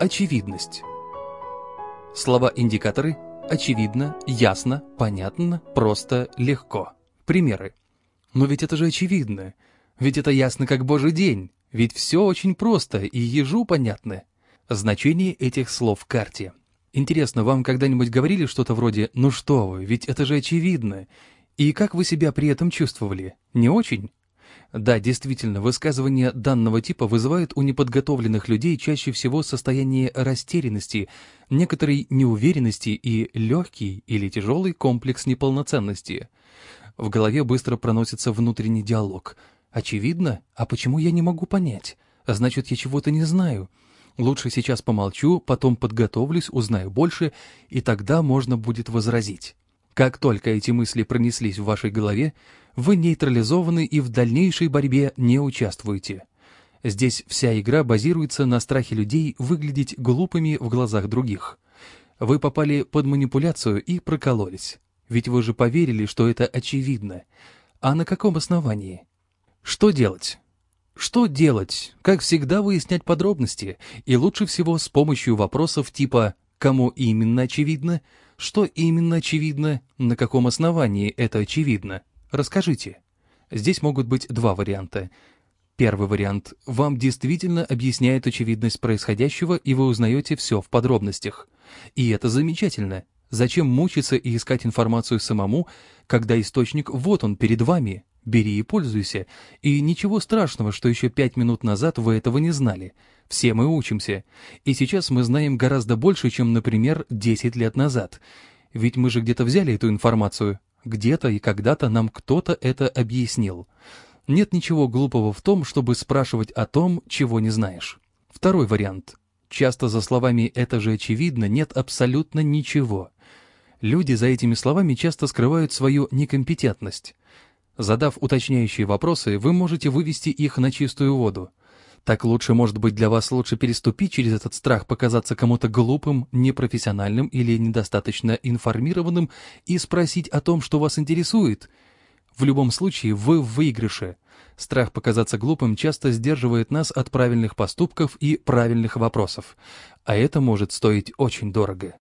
Очевидность. Слова-индикаторы очевидно, ясно, понятно, просто, легко. Примеры. Но ведь это же очевидно. Ведь это ясно как божий день. Ведь все очень просто и ежу понятно. Значение этих слов в карте. Интересно, вам когда-нибудь говорили что-то вроде «ну что вы, ведь это же очевидно». И как вы себя при этом чувствовали? Не очень? Да, действительно, высказывания данного типа вызывают у неподготовленных людей чаще всего состояние растерянности, некоторой неуверенности и легкий или тяжелый комплекс неполноценности. В голове быстро проносится внутренний диалог. Очевидно? А почему я не могу понять? Значит, я чего-то не знаю. Лучше сейчас помолчу, потом подготовлюсь, узнаю больше, и тогда можно будет возразить. Как только эти мысли пронеслись в вашей голове, вы нейтрализованы и в дальнейшей борьбе не участвуете. Здесь вся игра базируется на страхе людей выглядеть глупыми в глазах других. Вы попали под манипуляцию и прокололись. Ведь вы же поверили, что это очевидно. А на каком основании? Что делать? Что делать? Как всегда выяснять подробности, и лучше всего с помощью вопросов типа «Кому именно очевидно?», что именно очевидно? На каком основании это очевидно? Расскажите. Здесь могут быть два варианта. Первый вариант. Вам действительно объясняет очевидность происходящего, и вы узнаете все в подробностях. И это замечательно. Зачем мучиться и искать информацию самому, когда источник вот он перед вами? Бери и пользуйся. И ничего страшного, что еще пять минут назад вы этого не знали. Все мы учимся. И сейчас мы знаем гораздо больше, чем, например, 10 лет назад. Ведь мы же где-то взяли эту информацию. Где-то и когда-то нам кто-то это объяснил. Нет ничего глупого в том, чтобы спрашивать о том, чего не знаешь. Второй вариант. Часто за словами «это же очевидно» нет абсолютно ничего. Люди за этими словами часто скрывают свою некомпетентность. Задав уточняющие вопросы, вы можете вывести их на чистую воду. Так лучше, может быть, для вас лучше переступить через этот страх, показаться кому-то глупым, непрофессиональным или недостаточно информированным и спросить о том, что вас интересует. В любом случае, вы в выигрыше. Страх показаться глупым часто сдерживает нас от правильных поступков и правильных вопросов, а это может стоить очень дорого.